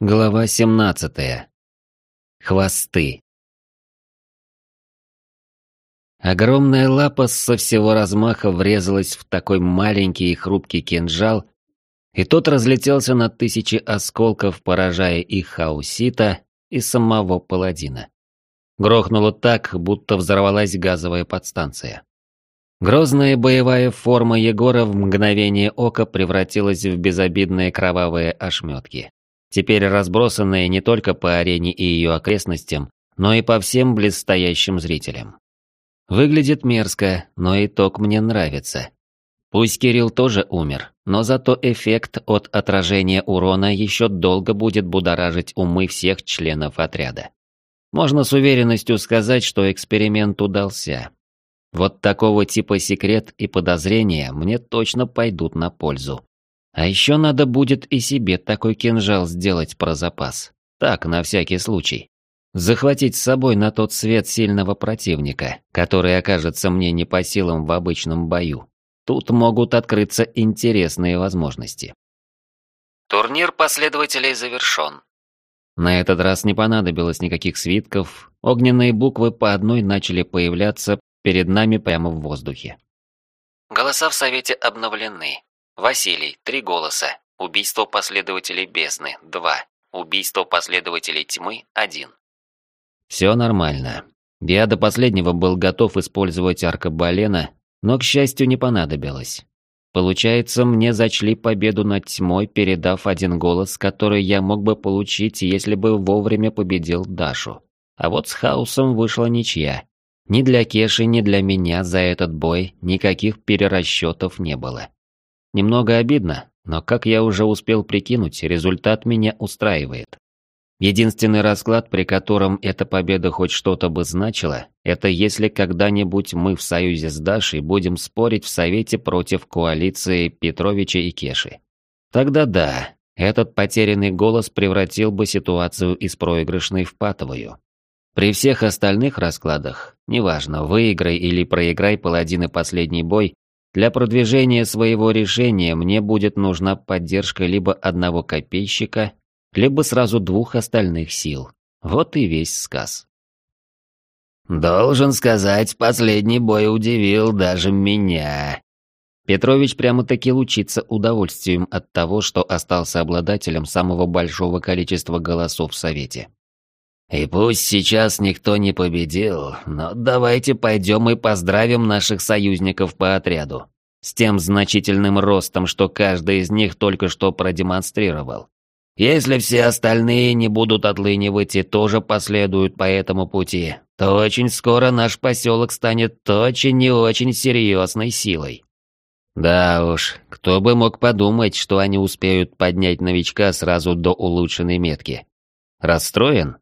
Глава 17. Хвосты. Огромная лапа со всего размаха врезалась в такой маленький и хрупкий кинжал, и тот разлетелся на тысячи осколков, поражая и хаусита, и самого паладина. Грохнуло так, будто взорвалась газовая подстанция. Грозная боевая форма Егора в мгновение ока превратилась в безобидные кровавые ошметки теперь разбросанные не только по арене и ее окрестностям, но и по всем близстоящим зрителям. Выглядит мерзко, но итог мне нравится. Пусть Кирилл тоже умер, но зато эффект от отражения урона еще долго будет будоражить умы всех членов отряда. Можно с уверенностью сказать, что эксперимент удался. Вот такого типа секрет и подозрения мне точно пойдут на пользу. А еще надо будет и себе такой кинжал сделать про запас. Так, на всякий случай. Захватить с собой на тот свет сильного противника, который окажется мне не по силам в обычном бою. Тут могут открыться интересные возможности. Турнир последователей завершен. На этот раз не понадобилось никаких свитков, огненные буквы по одной начали появляться перед нами прямо в воздухе. Голоса в совете обновлены. Василий, три голоса. Убийство последователей бездны, два. Убийство последователей тьмы, один. Все нормально. Я до последнего был готов использовать аркабалена, но, к счастью, не понадобилось. Получается, мне зачли победу над тьмой, передав один голос, который я мог бы получить, если бы вовремя победил Дашу. А вот с хаосом вышла ничья. Ни для Кеши, ни для меня за этот бой никаких перерасчетов не было. Немного обидно, но как я уже успел прикинуть, результат меня устраивает. Единственный расклад, при котором эта победа хоть что-то бы значила, это если когда-нибудь мы в союзе с Дашей будем спорить в Совете против коалиции Петровича и Кеши. Тогда да, этот потерянный голос превратил бы ситуацию из проигрышной в патовую. При всех остальных раскладах, неважно, выиграй или проиграй паладины последний бой, для продвижения своего решения мне будет нужна поддержка либо одного копейщика, либо сразу двух остальных сил. Вот и весь сказ. «Должен сказать, последний бой удивил даже меня». Петрович прямо-таки лучится удовольствием от того, что остался обладателем самого большого количества голосов в Совете. И пусть сейчас никто не победил, но давайте пойдем и поздравим наших союзников по отряду. С тем значительным ростом, что каждый из них только что продемонстрировал. Если все остальные не будут отлынивать и тоже последуют по этому пути, то очень скоро наш поселок станет очень и очень серьезной силой. Да уж, кто бы мог подумать, что они успеют поднять новичка сразу до улучшенной метки. Расстроен?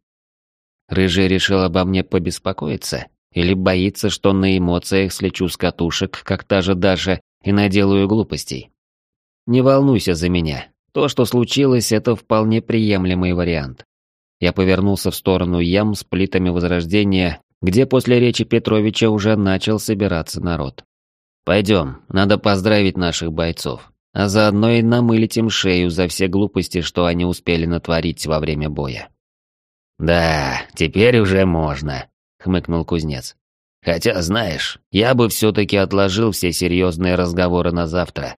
Рыжий решил обо мне побеспокоиться? Или боится, что на эмоциях слечу с катушек, как та же Даша, и наделаю глупостей? Не волнуйся за меня. То, что случилось, это вполне приемлемый вариант. Я повернулся в сторону ям с плитами Возрождения, где после речи Петровича уже начал собираться народ. Пойдем, надо поздравить наших бойцов, а заодно и намылить им шею за все глупости, что они успели натворить во время боя. «Да, теперь уже можно», — хмыкнул кузнец. «Хотя, знаешь, я бы все-таки отложил все серьезные разговоры на завтра.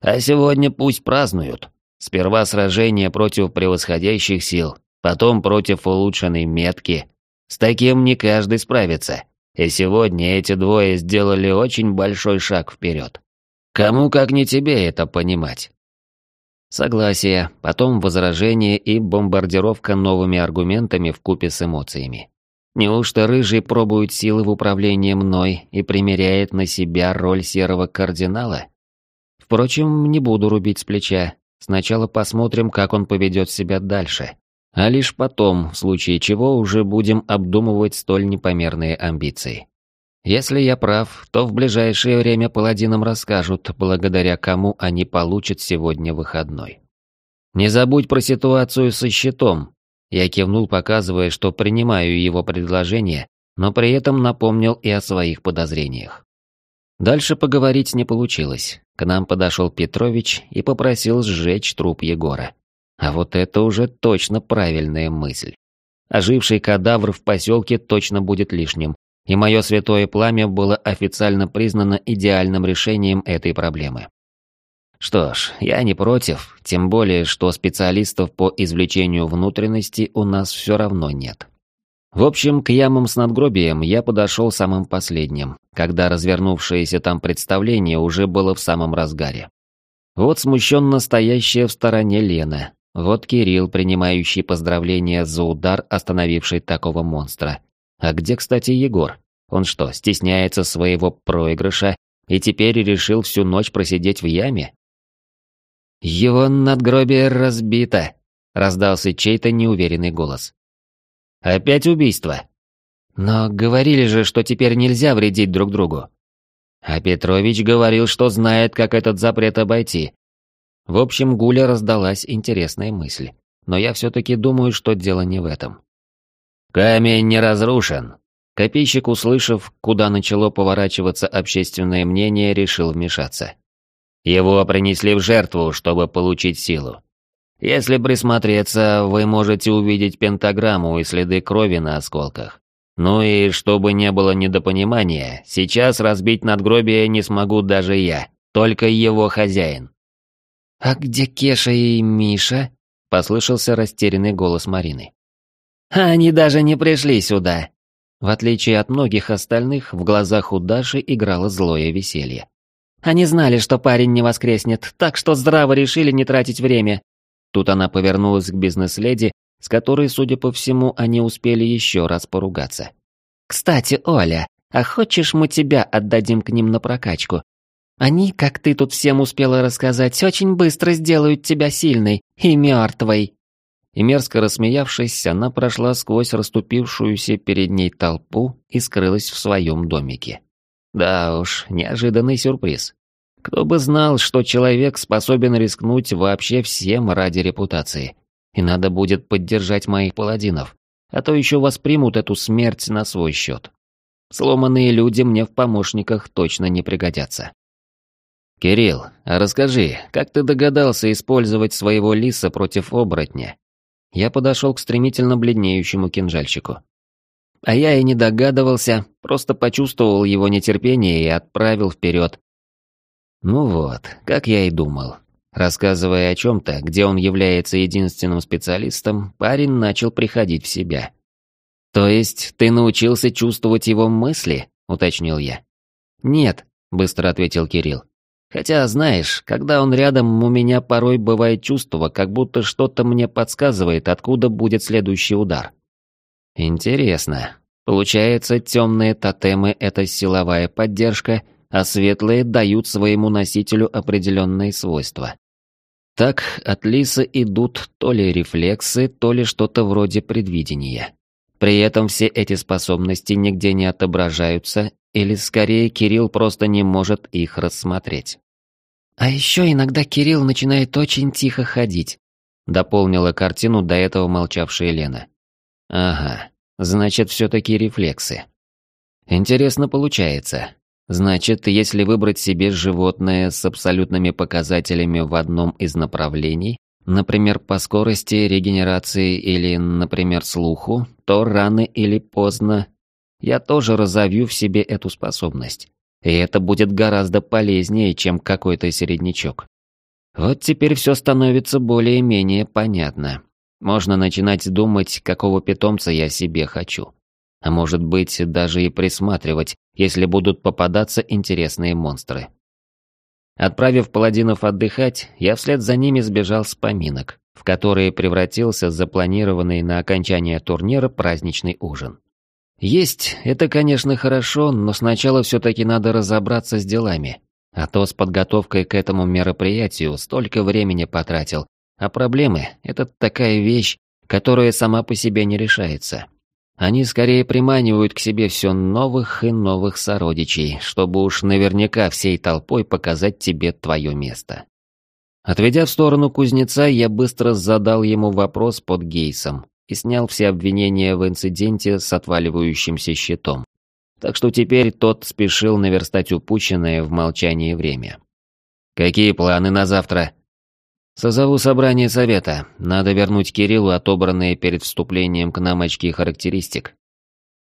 А сегодня пусть празднуют. Сперва сражение против превосходящих сил, потом против улучшенной метки. С таким не каждый справится. И сегодня эти двое сделали очень большой шаг вперед. Кому как не тебе это понимать?» Согласие, потом возражение и бомбардировка новыми аргументами в купе с эмоциями. Неужто Рыжий пробует силы в управлении мной и примеряет на себя роль серого кардинала? Впрочем, не буду рубить с плеча. Сначала посмотрим, как он поведет себя дальше. А лишь потом, в случае чего, уже будем обдумывать столь непомерные амбиции. Если я прав, то в ближайшее время паладинам расскажут, благодаря кому они получат сегодня выходной. Не забудь про ситуацию со щитом. Я кивнул, показывая, что принимаю его предложение, но при этом напомнил и о своих подозрениях. Дальше поговорить не получилось. К нам подошел Петрович и попросил сжечь труп Егора. А вот это уже точно правильная мысль. Оживший кадавр в поселке точно будет лишним, и мое святое пламя было официально признано идеальным решением этой проблемы. Что ж, я не против, тем более, что специалистов по извлечению внутренности у нас все равно нет. В общем, к ямам с надгробием я подошел самым последним, когда развернувшееся там представление уже было в самом разгаре. Вот смущенно стоящая в стороне Лена, вот Кирилл, принимающий поздравления за удар, остановивший такого монстра. А где, кстати, Егор? Он что, стесняется своего проигрыша и теперь решил всю ночь просидеть в яме? «Его надгробие разбито», — раздался чей-то неуверенный голос. «Опять убийство?» «Но говорили же, что теперь нельзя вредить друг другу». А Петрович говорил, что знает, как этот запрет обойти. В общем, Гуля раздалась интересная мысль, но я все-таки думаю, что дело не в этом. «Камень не разрушен». Копейщик, услышав, куда начало поворачиваться общественное мнение, решил вмешаться. Его принесли в жертву, чтобы получить силу. Если присмотреться, вы можете увидеть пентаграмму и следы крови на осколках. Ну и чтобы не было недопонимания, сейчас разбить надгробие не смогу даже я, только его хозяин. «А где Кеша и Миша?» — послышался растерянный голос Марины. «Они даже не пришли сюда!» В отличие от многих остальных, в глазах у Даши играло злое веселье. Они знали, что парень не воскреснет, так что здраво решили не тратить время. Тут она повернулась к бизнес-леди, с которой, судя по всему, они успели еще раз поругаться. «Кстати, Оля, а хочешь мы тебя отдадим к ним на прокачку? Они, как ты тут всем успела рассказать, очень быстро сделают тебя сильной и мертвой». И мерзко рассмеявшись, она прошла сквозь расступившуюся перед ней толпу и скрылась в своем домике. Да уж, неожиданный сюрприз. Кто бы знал, что человек способен рискнуть вообще всем ради репутации. И надо будет поддержать моих паладинов, а то еще воспримут эту смерть на свой счет. Сломанные люди мне в помощниках точно не пригодятся. «Кирилл, а расскажи, как ты догадался использовать своего лиса против оборотня?» Я подошел к стремительно бледнеющему кинжальщику. А я и не догадывался, просто почувствовал его нетерпение и отправил вперед. Ну вот, как я и думал. Рассказывая о чем-то, где он является единственным специалистом, парень начал приходить в себя. «То есть ты научился чувствовать его мысли?» — уточнил я. «Нет», — быстро ответил Кирилл. «Хотя, знаешь, когда он рядом, у меня порой бывает чувство, как будто что-то мне подсказывает, откуда будет следующий удар». Интересно. Получается, темные тотемы — это силовая поддержка, а светлые дают своему носителю определенные свойства. Так от лиса идут то ли рефлексы, то ли что-то вроде предвидения. При этом все эти способности нигде не отображаются, или скорее Кирилл просто не может их рассмотреть. «А еще иногда Кирилл начинает очень тихо ходить», дополнила картину до этого молчавшая Лена. Ага, значит, все-таки рефлексы. Интересно получается. Значит, если выбрать себе животное с абсолютными показателями в одном из направлений, например, по скорости регенерации или, например, слуху, то рано или поздно я тоже разовью в себе эту способность. И это будет гораздо полезнее, чем какой-то середнячок. Вот теперь все становится более-менее понятно. Можно начинать думать, какого питомца я себе хочу. А может быть, даже и присматривать, если будут попадаться интересные монстры. Отправив паладинов отдыхать, я вслед за ними сбежал с поминок, в которые превратился запланированный на окончание турнира праздничный ужин. Есть – это, конечно, хорошо, но сначала все-таки надо разобраться с делами. А то с подготовкой к этому мероприятию столько времени потратил, а проблемы – это такая вещь, которая сама по себе не решается. Они скорее приманивают к себе все новых и новых сородичей, чтобы уж наверняка всей толпой показать тебе твое место. Отведя в сторону кузнеца, я быстро задал ему вопрос под гейсом и снял все обвинения в инциденте с отваливающимся щитом. Так что теперь тот спешил наверстать упущенное в молчании время. «Какие планы на завтра?» Созову собрание совета. Надо вернуть Кириллу отобранные перед вступлением к нам очки характеристик.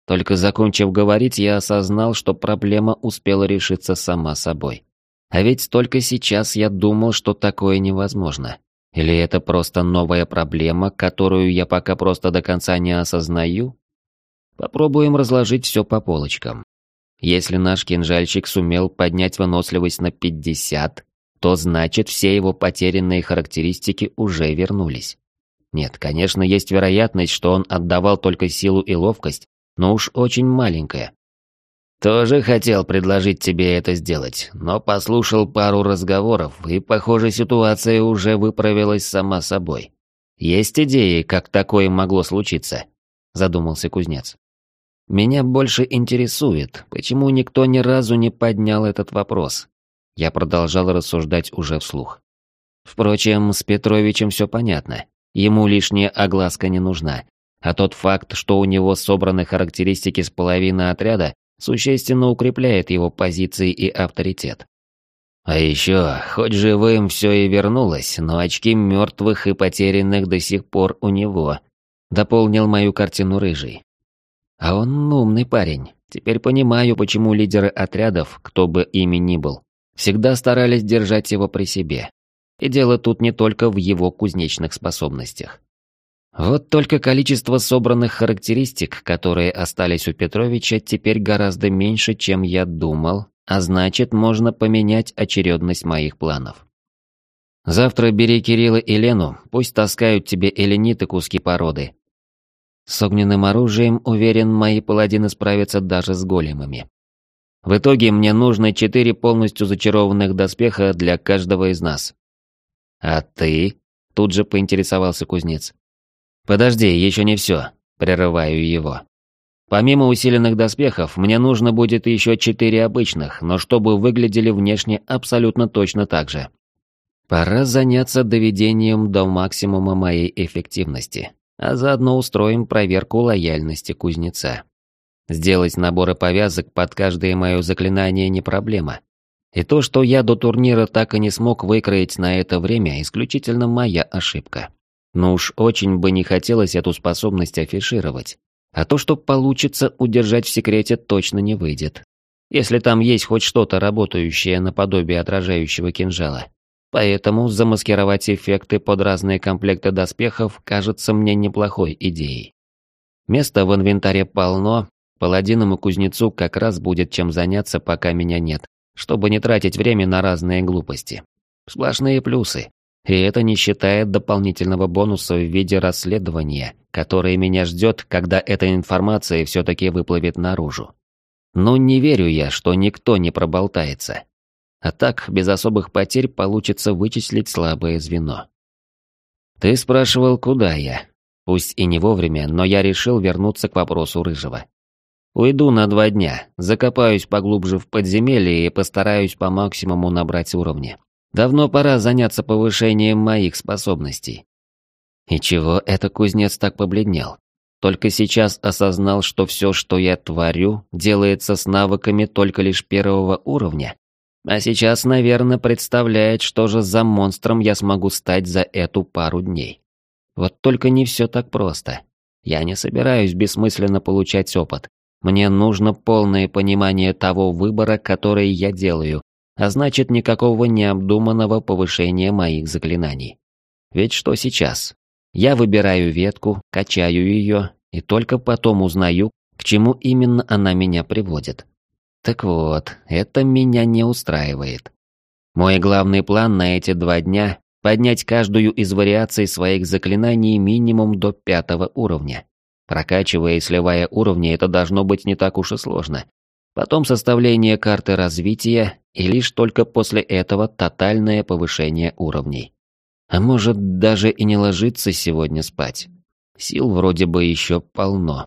Только закончив говорить, я осознал, что проблема успела решиться сама собой. А ведь только сейчас я думал, что такое невозможно. Или это просто новая проблема, которую я пока просто до конца не осознаю? Попробуем разложить все по полочкам. Если наш кинжальщик сумел поднять выносливость на 50, то значит все его потерянные характеристики уже вернулись. Нет, конечно, есть вероятность, что он отдавал только силу и ловкость, но уж очень маленькая. Тоже хотел предложить тебе это сделать, но послушал пару разговоров, и, похоже, ситуация уже выправилась сама собой. Есть идеи, как такое могло случиться? Задумался кузнец. Меня больше интересует, почему никто ни разу не поднял этот вопрос. Я продолжал рассуждать уже вслух. Впрочем, с Петровичем все понятно. Ему лишняя огласка не нужна. А тот факт, что у него собраны характеристики с половины отряда, существенно укрепляет его позиции и авторитет. А еще, хоть живым все и вернулось, но очки мертвых и потерянных до сих пор у него. Дополнил мою картину рыжий. А он умный парень. Теперь понимаю, почему лидеры отрядов, кто бы ими ни был, всегда старались держать его при себе. И дело тут не только в его кузнечных способностях. Вот только количество собранных характеристик, которые остались у Петровича, теперь гораздо меньше, чем я думал, а значит, можно поменять очередность моих планов. Завтра бери Кирилла и Лену, пусть таскают тебе элениты куски породы. С огненным оружием, уверен, мои паладины справятся даже с големами. В итоге мне нужно четыре полностью зачарованных доспеха для каждого из нас. А ты? Тут же поинтересовался кузнец. «Подожди, еще не все», — прерываю его. «Помимо усиленных доспехов, мне нужно будет еще четыре обычных, но чтобы выглядели внешне абсолютно точно так же. Пора заняться доведением до максимума моей эффективности, а заодно устроим проверку лояльности кузнеца. Сделать наборы повязок под каждое мое заклинание не проблема. И то, что я до турнира так и не смог выкроить на это время, исключительно моя ошибка. Но уж очень бы не хотелось эту способность афишировать. А то, что получится удержать в секрете, точно не выйдет. Если там есть хоть что-то работающее наподобие отражающего кинжала. Поэтому замаскировать эффекты под разные комплекты доспехов кажется мне неплохой идеей. Места в инвентаре полно, паладинам и кузнецу как раз будет чем заняться, пока меня нет, чтобы не тратить время на разные глупости. Сплошные плюсы. И это не считая дополнительного бонуса в виде расследования, которое меня ждет, когда эта информация все-таки выплывет наружу. Но не верю я, что никто не проболтается. А так, без особых потерь получится вычислить слабое звено. Ты спрашивал, куда я? Пусть и не вовремя, но я решил вернуться к вопросу Рыжего. Уйду на два дня, закопаюсь поглубже в подземелье и постараюсь по максимуму набрать уровни. Давно пора заняться повышением моих способностей. И чего это кузнец так побледнел? Только сейчас осознал, что все, что я творю, делается с навыками только лишь первого уровня. А сейчас, наверное, представляет, что же за монстром я смогу стать за эту пару дней. Вот только не все так просто. Я не собираюсь бессмысленно получать опыт. Мне нужно полное понимание того выбора, который я делаю, а значит никакого необдуманного повышения моих заклинаний. Ведь что сейчас? Я выбираю ветку, качаю ее, и только потом узнаю, к чему именно она меня приводит. Так вот, это меня не устраивает. Мой главный план на эти два дня – поднять каждую из вариаций своих заклинаний минимум до пятого уровня. Прокачивая и сливая уровни, это должно быть не так уж и сложно. Потом составление карты развития и лишь только после этого тотальное повышение уровней. А может, даже и не ложиться сегодня спать. Сил вроде бы еще полно.